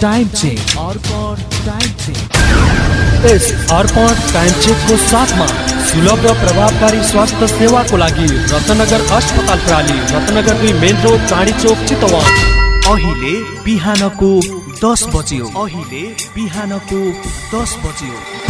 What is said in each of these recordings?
Time check Arpan time check yes Arpan time चेकको साथमा सुलभ र प्रभावकारी स्वास्थ्य सेवाको लागि रत्नगर अस्पताल प्राली। रत्नगर दुई मेन रोड चाँडी चोक चितवन। अहिले बिहानको दस बज्यो। अहिले बिहानको दस बज्यो।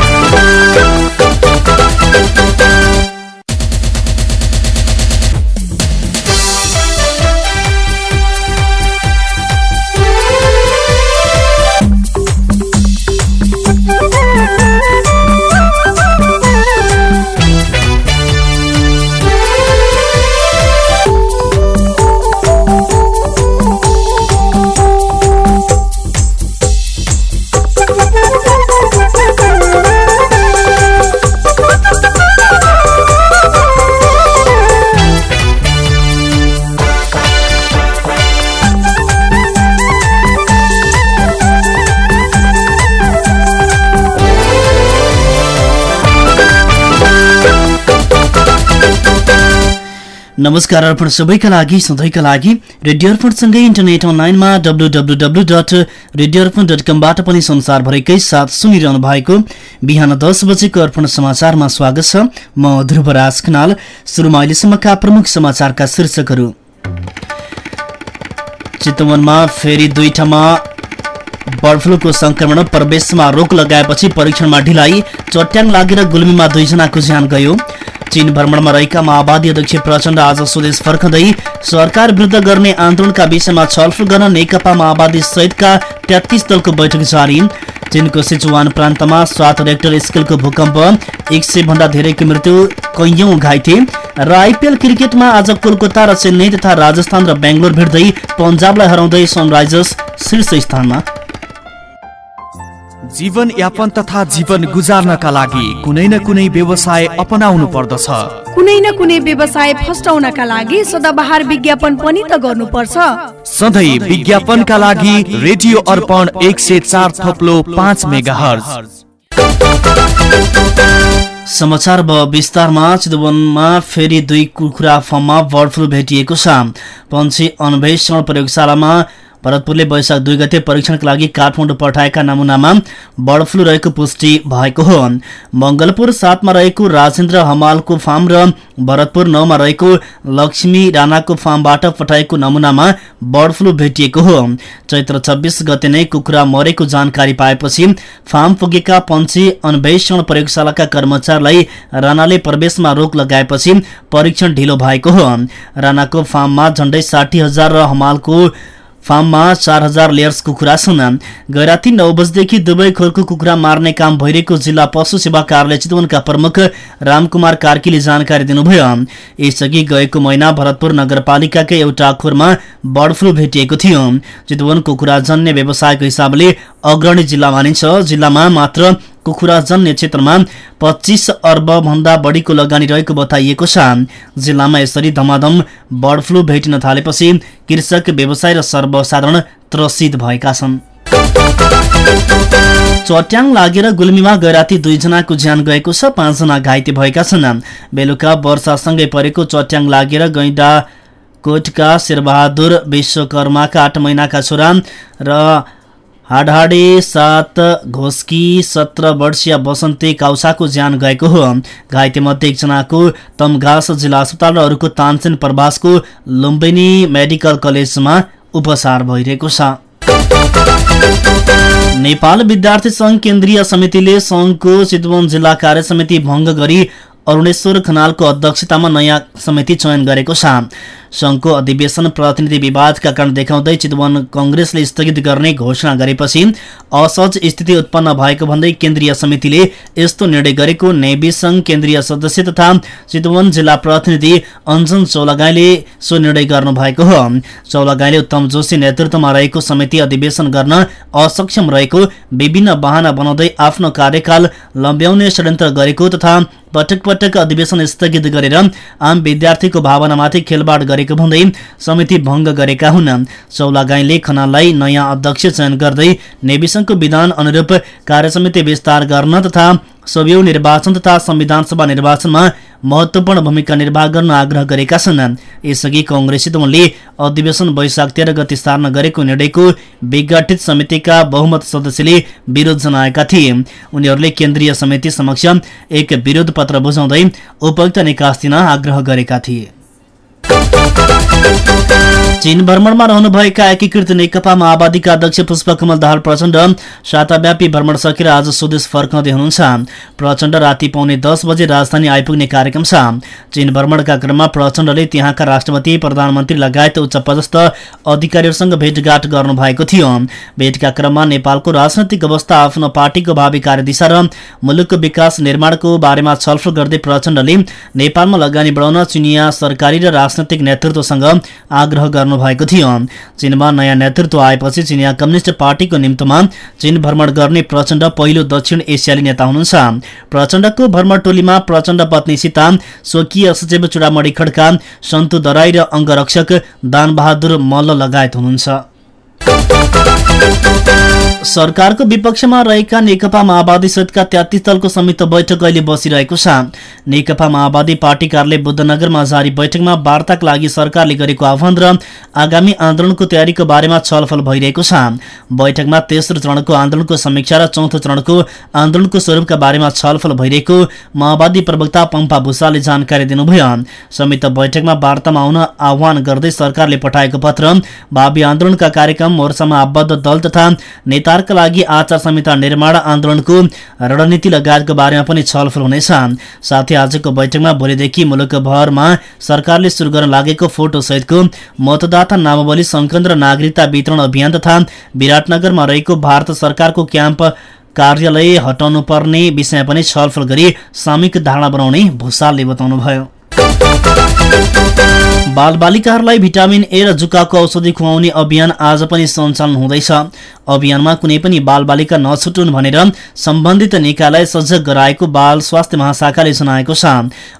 Thank you. नमस्कार अर्पण सबैका लागि सधैँका लागि रेडियो अर्पणसँगै इन्टरनेट अनलाइनमा W W W dot radio Arpan dot कमबाट पनि संसारभरिकै साथ सुनिरहनु भएको बिहान दस बजेको अर्पण समाचारमा स्वागत छ। म ध्रुवराज खनाल सुरुमा अहिलेसम्मका प्रमुख समाचारका शीर्षकहरू। चितवनमा फेरि दुई ठाउँमा बर्ड फ्लूको संक्रमण प्रवेशमा रोक लगाएपछि परीक्षणमा ढिलाइ चट्याङ लागेर गुल्मीमा दुईजनाको ज्यान गयो। चीन भ्रमणमा रहेका माओवादी अध्यक्ष प्रचण्ड आज स्वदेश फर्कँदै सरकार विरुद्ध गर्ने आन्दोलनका विषयमा छलफल गर्न नेकपा माओवादी सहितका तेत्तिस दलको बैठक जारी। चीनको सिचुवान प्रान्तमा सात रेक्टर स्केलको भूकम्प एक सय भन्दा धेरैको मृत्यु कैयौं घाइते। र आइपिएल क्रिकेटमा आज कोलकाता र चेन्नई तथा राजस्थान र बेङ्गलोर भिड्दै पन्जाबलाई हराउँदै सनराइजर्स शीर्ष स्थानमा। जीवन यापन तथा जीवन गुजार्नका लागि कुनै न कुनै व्यवसाय अपनाउनु पर्दछ। कुनै न कुनै व्यवसाय फस्टाउनका लागि सदाबहार विज्ञापन पनि त गर्नुपर्छ। सधैँ विज्ञापनका लागि रेडियो अर्पण एक सय चार थप्लो पाँच मेगा समाचार अब विस्तारमा चितवनमा फेरि दुई कुखुरा फर्ममा बर्ड फ्लू भेटिएको छ। पन्छी अन्वेषण प्रयोगशालामा भरतपुरले वैशाख दुई गते परीक्षणका लागि काठमाडौँ पठाएका नमुनामा बर्ड फ्लू रहेको पुष्टि भएको हो। मङ्गलपुर सातमा रहेको राजेन्द्र हमालको फार्म र भरतपुर नौमा रहेको लक्ष्मी राणाको फार्मबाट पठाएको नमुनामा बर्ड फ्लू भेटिएको हो। चैत्र छब्बिस गते नै कुखुरा मरेको जानकारी पाएपछि फार्म पुगेका पन्छी अन्वेषण प्रयोगशालाका कर्मचारीलाई राणाले प्रवेशमा रोक लगाएपछि परीक्षण ढिलो भएको हो। राणाको फार्ममा झण्डै साठी हजार र हमालको फार्ममा चार हजार लेयर्स कुखुरा छन्। गैराती नौ बजेदेखि दुवै खोरको कुखुरा मार्ने काम भइरहेको जिल्ला पशु सेवा कार्यालय चितवनका प्रमुख रामकुमार कार्कीले जानकारी दिनुभयो। यसअघि गएको महिना भरतपुर नगरपालिकाकै एउटा खोरमा बर्ड फ्लू भेटिएको थियो। चितवन कुखुराजन्य व्यवसायको हिसाबले अग्रणी जिल्ला मानिन्छ। जिल्लामा मात्र कुखुराजन्य क्षेत्रमा पच्चिस अर्ब भन्दा बढीको लगानी रहेको बताइएको छ। जिल्लामा यसरी धमाधम बर्ड फ्लू भेटिन थालेपछि कृषक व्यवसाय र सर्वसाधारण त्रसित भएका छन्। चट्याङ लागेर गुल्मीमा गैराती दुईजनाको ज्यान गएको छ। पाँचजना घाइते भएका छन्। बेलुका वर्षासँगै परेको चट्याङ लागेर गैंडा कोटका शेरबहादुर विश्वकर्माका आठ महिनाका छोरा र हाडहाडे सात घोस्की सत्र वर्षीय बसन्ते काउसाको ज्यान गएको हो। घाइतेमध्ये एकजनाको तमघास जिल्ला अस्पताल र अरूको तानसेन प्रवासको लुम्बिनी मेडिकल कलेजमा उपचार भइरहेको छ। नेपाल विद्यार्थी संघ केन्द्रीय समितिले संघको चितवन जिल्ला कार्य समिति भङ्ग गरी अरुणेश्वर खनालको अध्यक्षतामा नयाँ समिति चयन गरेको छ। संघको अधिवेशन प्रतिनिधि विवादका कारण देखाउँदै चितवन कंग्रेसले स्थगित गर्ने घोषणा गरेपछि असहज स्थिति उत्पन्न भएको भन्दै केन्द्रीय समितिले यस्तो निर्णय गरेको नेवी संघ केन्द्रीय सदस्य तथा चितवन जिल्ला प्रतिनिधि अञ्जन चौलागाईले सो निर्णय गर्नु भएको हो। चौलागाईले उत्तम जोशी नेतृत्वमा रहेको समिति अधिवेशन गर्न असक्षम रहेको विभिन्न वाहना बनाउँदै आफ्नो कार्यकाल लम्ब्याउने षड्यन्त्र गरेको तथा पटक पटक अधिवेशन स्थगित गरेर आम विद्यार्थीको भावनामाथि खेलबाड गरेको भन्दै समिति भङ्ग गरेका हुन्। चौलागाईले खनाललाई नयाँ अध्यक्ष चयन गर्दै नेविसंघको विधान अनुरूप कार्यसमिति विस्तार गर्न तथा सबै निर्वाचन तथा संविधान सभा निर्वाचनमा महत्वपूर्ण भूमिका निर्वाह गर्न आग्रह गरेका छन्। यसअघि कङ्ग्रेस चितवनले अधिवेशन वैशाख तेह्र गति सार्न गरेको निर्णयको विघटित समितिका बहुमत सदस्यले विरोध जनाएका थिए। उनीहरूले केन्द्रीय समिति समक्ष एक विरोध पत्र बुझाउँदै उपयुक्त निकास दिन आग्रह गरेका थिए। चीन भ्रमणमा रहनुभएका एकीकृत नेकपा माओवादीका अध्यक्ष पुष्पकमल दाहाल प्रचण्ड साताव्यापी भ्रमण सकेर आज स्वदेश फर्काउँदै हुनुहुन्छ। प्रचण्ड राति पाउने दस बजे राजधानी आइपुग्ने कार्यक्रम छ। चीन भ्रमणका क्रममा प्रचण्डले त्यहाँका राष्ट्रपति प्रधानमन्त्री लगायत उच्च पदस्थ अधिकारीहरूसँग भेटघाट गर्नुभएको थियो। भेटका क्रममा नेपालको राजनैतिक अवस्था आफ्नो पार्टीको भावी कार्यदिशा र मुलुकको विकास निर्माणको बारेमा छलफल गर्दै प्रचण्डले नेपालमा लगानी बढाउन चिनिया सरकारी र राजनैतिक नेतृत्वसँग आग्रह गर्नुभएको थियो। चीनमा नयाँ नेतृत्व आएपछि चिनिया कम्युनिस्ट पार्टीको निम्तमा चीन भ्रमण गर्ने प्रचण्ड पहिलो दक्षिण एसियाली नेता हुनुहुन्छ। प्रचण्डको भ्रमण टोलीमा प्रचण्ड पत्नी सीता स्वकीय सचिव चुडामणी खड्का सन्तु दराई र अङ्गरक्षक दानबहादुर मल्ल लगायत हुनुहुन्छ। सरकारको विपक्षमा रहेका नेकपा माओवादी सहितका तेत्तिस दलको संयुक्त बैठक अहिले बसिरहेको छ। नेकपा माओवादी पार्टी कार्यालय बुद्धनगरमा जारी बैठकमा वार्ताका लागि सरकारले गरेको आह्वान र आगामी आन्दोलनको तयारीको बारेमा छलफल भइरहेको छ। बैठकमा तेस्रो चरणको आन्दोलनको समीक्षा र चौथो चरणको आन्दोलनको स्वरूपका बारेमा छलफल भइरहेको माओवादी प्रवक्ता पम्पा भूषालले जानकारी दिनुभयो। संयुक्त बैठकमा वार्तामा आउन आह्वान गर्दै सरकारले पठाएको पत्र भावी आन्दोलनका कार्यक्रम मोर्चामा आबद्ध दल तथा नेताहरूका लागि आचार संहिता निर्माण आन्दोलनको रणनीति लगायतको बारेमा पनि छलफल हुनेछ। साथै आजको बैठकमा भोलिदेखि मुलुकभरमा सरकारले सुरु गर्न लागेको फोटो सहितको मतदाता नामावली संकलन र नागरिकता वितरण अभियान तथा विराटनगरमा रहेको भारत सरकारको क्याम्प कार्यालय हटाउनु पर्ने विषय पनि छलफल गरी सामूहिक धारणा बनाउने भूषालले बताउनुभयो। बालबालिकाहरूलाई भिटामिन ए र जुकाको औषधि खुवाउने अभियान आज पनि सञ्चालन हुँदैछ। अभियानमा कुनै पनि बालबालिका नछुटुन् भनेर सम्बन्धित निकायलाई सजग गराएको बाल स्वास्थ्य महाशाखाले जनाएको छ।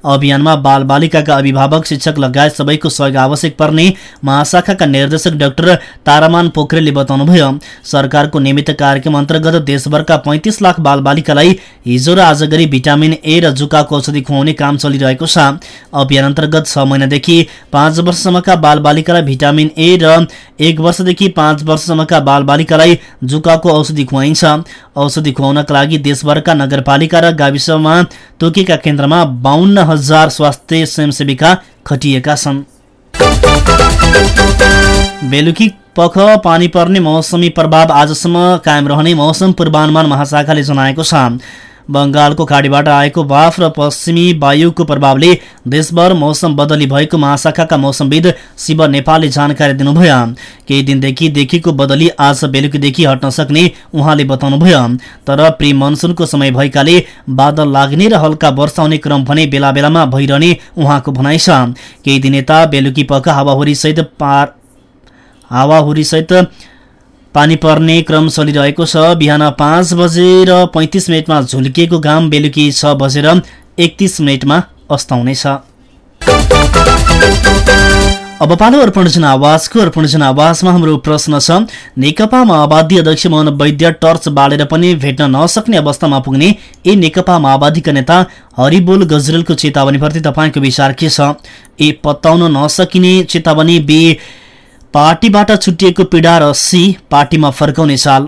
अभियानमा बालबालिकाका अभिभावक शिक्षक लगायत सबैको सहयोग आवश्यक पर्ने महाशाखाका निर्देशक डाक्टर तारामान पोखरेलले बताउनुभयो। सरकारको निमित्त कार्यक्रम अन्तर्गत देशभरका पैंतिस लाख बालबालिकालाई हिजो र आज गरी भिटामिन ए र जुकाको औषधि खुवाउने काम चलिरहेको छ। अभियान अन्तर्गत छ महिनादेखि पाँच वर्षसम्मका बालबालिकालाई भिटामिन ए र एक वर्षदेखि पाँच वर्षसम्मका बालबालिकालाई जुकाको औषधि खुवाइन्छ। औषधि खुवाउनका लागि देशभरका नगरपालिका र गाविसमा तोकेका केन्द्रमा बाहन्न हजार स्वास्थ्य स्वयंसेविका खटिएका छन्। बेलुकी पख पानी पर्ने मौसमी प्रभाव आजसम्म कायम रहने मौसम पूर्वानुमान महाशाखाले जनाएको छ। बङ्गालको खाडीबाट आएको वाफ र पश्चिमी वायुको प्रभावले देशभर मौसम बदली भएको महाशाखाका मौसमविद शिव नेपालले जानकारी दिनुभयो। केही दिनदेखि देखिएको बदली आज बेलुकीदेखि हट्न सक्ने उहाँले बताउनुभयो। तर प्री मनसुनको समय भएकाले बादल लाग्ने र हल्का वर्षा हुने क्रम भने बेला बेलामा भइरहने उहाँको भनाइ छ। केही दिन यता बेलुकी पख हावाहुरीसहित पार हावाहुरीसहित पानी पर्ने क्रम चलिरहेको छ। बिहान पाँच बजेर पैँतिस मिनटमा झुल्किएको घाम बेलुकी छ बजेर एकतिस मिनटमा अस्ताउनेछ। अब पालो अर्पण जनावासको अर्पण जनावासमा हाम्रो प्रश्न छ। नेकपा माओवादी अध्यक्ष मोहन वैद्य टर्च बालेर पनि भेट्न नसक्ने अवस्थामा पुग्ने ए नेकपा माओवादीका नेता हरिबोल गजरेलको चेतावनीप्रति तपाईँको विचार के छ? ए पत्ताउन नसकिने चेतावनी बी पार्टीबाट छुटिएको पीडा र सी पार्टीमा फर्काउने साल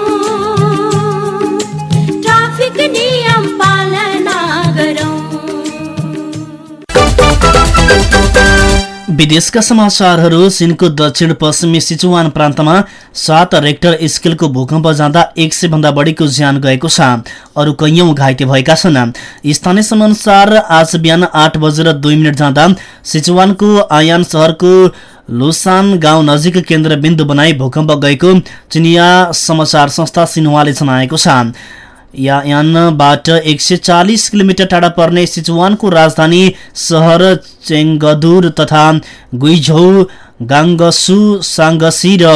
विदेशका समाचारहरू चीनको दक्षिण पश्चिमी सिचुवान प्रान्तमा सात रेक्टर स्केलको भूकम्प जाँदा एक सय भन्दा बढीको ज्यान गएको छ। अरू कैयौं घाइते भएका छन्। स्थानीय समयअनुसार आज बिहान आठ बजेर दुई मिनट जाँदा सिचुवानको आयान सहरको लुसान गाउँ नजिक केन्द्रबिन्दु बनाई भूकम्प गएको चिनिया समाचार संस्था सिन्हुवाले जनाएको छ। यानबाट एक सय चालिस किलोमिटर टाढा पर्ने सिचुवानको राजधानी सहर चेङ्गदुर तथा गुइझौ गाङ्गसु साङ्गसी र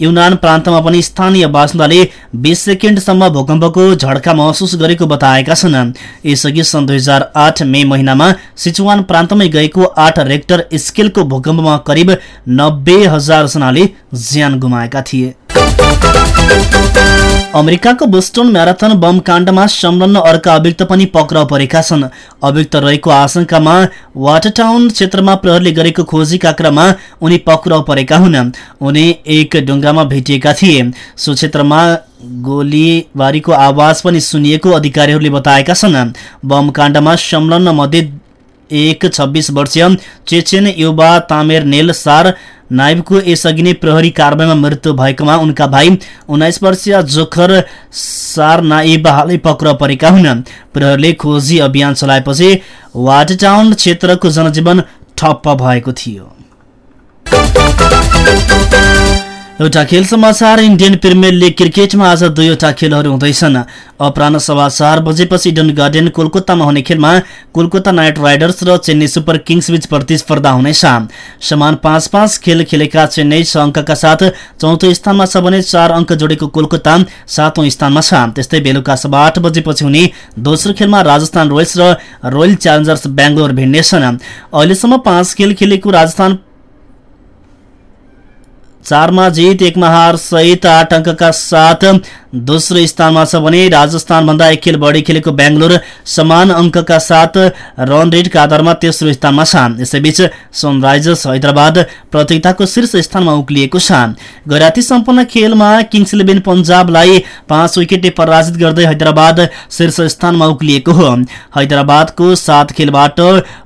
युनान प्रान्तमा पनि स्थानीय बासिन्दाले बिस सेकेन्डसम्म भूकम्पको झड्का महसुस गरेको बताएका छन्। यसअघि सन् दुई हजार आठ मे महिनामा सिचुवान प्रान्तमै गएको आठ रेक्टर स्केलको भूकम्पमा करिब नब्बे हजार जनाले ज्यान गुमाएका थिए। अमेरिकाको बोस्टन म्याराथन बम काण्डमा संलग्न अर्का अभियुक्त पनि पक्राउ परेका छन्। अभियुक्त रहेको आशंकामा वाटरटाउन क्षेत्रमा प्रहरले गरेको खोजीका क्रममा उनी पक्राउ परेका हुन्। उनी एक ढुङ्गामा भेटिएका थिए। सो क्षेत्रमा गोलीबारीको आवाज पनि सुनिएको अधिकारीहरूले बताएका छन्। बम काण्डमा संलग्न मध्ये एक छब्बिस वर्षीय चेचेन युवा तामेर नेल सार नाइबको यसअघि नै प्रहरी कारवाहीमा मृत्यु भएकोमा उनका भाइ उन्नाइस वर्षीय जोखर सार नाइब हालै पक्राउ परेका हुन्। प्रहरीले खोजी अभियान चलाएपछि वाटटाउन क्षेत्रको जनजीवन ठप्प भएको थियो। एउटा खेल समाचार इन्डियन प्रिमियर लिग क्रिकेटमा आज दुईवटा खेलहरू हुँदैछन्। अपराह सभा चार बजेपछि इडन गार्डन कोलकातामा हुने खेलमा कोलकाता नाइट राइडर्स र चेन्नई सुपर किङ्स बीच प्रतिस्पर्धा हुनेछ। समान पाँच पाँच खेल खेलेका चेन्नई छ अङ्कका साथ चौथो स्थानमा छ भने चार अङ्क जोडेको कोलकाता सातौं स्थानमा छ। त्यस्तै बेलुका सभा आठ बजेपछि हुने दोस्रो खेलमा राजस्थान रोयल्स र रोयल च्यालेन्जर्स बेङ्गलोर भिड्नेछन्। अहिलेसम्म पाँच खेल खेलेको राजस्थान चारमा जित एकमा हार सहित आठ अङ्कका साथ दोस्रो स्थानमा छ भने राजस्थानभन्दा एक खेल बढी खेलेको बेङ्गलोर समान अङ्कका साथ रन रेटका आधारमा तेस्रो स्थानमा छ यसैबीच सनराइजर्स हैदराबाद प्रतियोगिताको शीर्ष स्थानमा उक्लिएको छ। गैराती सम्पन्न खेलमा किङ्स इलेभेन पन्जाबलाई पाँच विकेटले पराजित गर्दै हैदराबाद शीर्ष स्थानमा उक्लिएको हो। हैदराबादको सात खेलबाट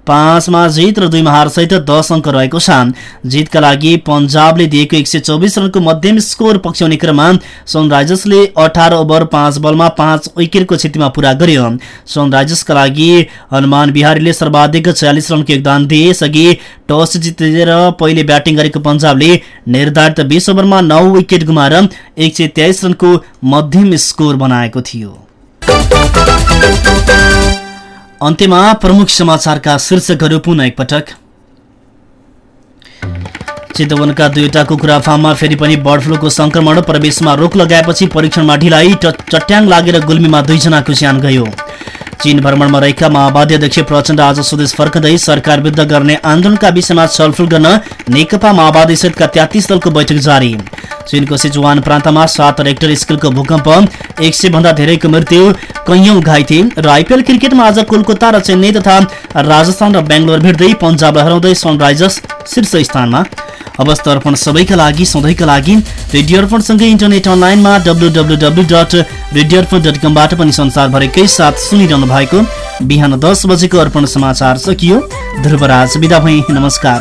पाँचमा जित र दुईमा हार सहित दस अङ्क रहेको छ। जितका लागि पन्जाबले दिएको एक रनको मध्यम स्कोर पक्ष्याउने क्रममा सनराइजर्सले अठार ओभर पाँच बलमा पाँच विकेटको क्षतिमा पूरा गर्यो। सनराइजर्सका लागि हनुमान बिहारीले सर्वाधिक छयालिस रनको योगदान दिए यसअघि टस जितेर पहिले ब्याटिङ गरेको पन्जाबले निर्धारित बिस ओभरमा नौ विकेट गुमाएर एक रनको मध्यम स्कोर बनाएको थियो। अन्त्यमा प्रमुख समाचारका शीर्षकहरू पुनः एकपटक। चितवनका दुईवटा कुखुरा फार्ममा फेरि पनि बर्ड फ्लूको संक्रमण प्रवेशमा रोक लगाएपछि परीक्षणमा ढिलाइ चट्याङ लागेर गुल्मीमा दुईजनाको ज्यान गयो। चीन भ्रमणमा रहेका माओवादी अध्यक्ष प्रचण्ड आज स्वदेश फर्कँदै सरकार विरुद्ध गर्ने आन्दोलनका विषयमा छलफल गर्न नेकपा माओवादी सहितका तेत्तिस दलको बैठक जारी। चीनको सिचुवान प्रान्तमा सात रेक्टर स्केलको भूकम्प एक सय भन्दा धेरैको मृत्यु कैयौं घाइते र आइपिएल क्रिकेटमा आज कोलकाता र चेन्नई तथा राजस्थान र बेङ्गलोर भिड्दै पन्जाबलाई हराउँदै सनराइजर्स शीर्ष स्थानमा। अवस्था अर्पण सबैका लागि सधैँका लागि रेडियो अर्पणसँगै इन्टरनेट अनलाइनमा W dot radio Arpan dot कमबाट पनि संसारभरिकै साथ सुनिरहनु भएको बिहान दस बजेको अर्पण समाचार सकियो। ध्रुवराज बिदा भई नमस्कार।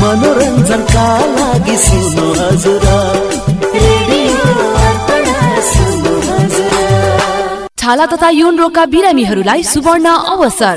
मनोरञ्जनका छाला तथा यौन रोगका बिरामीहरूलाई सुवर्ण अवसर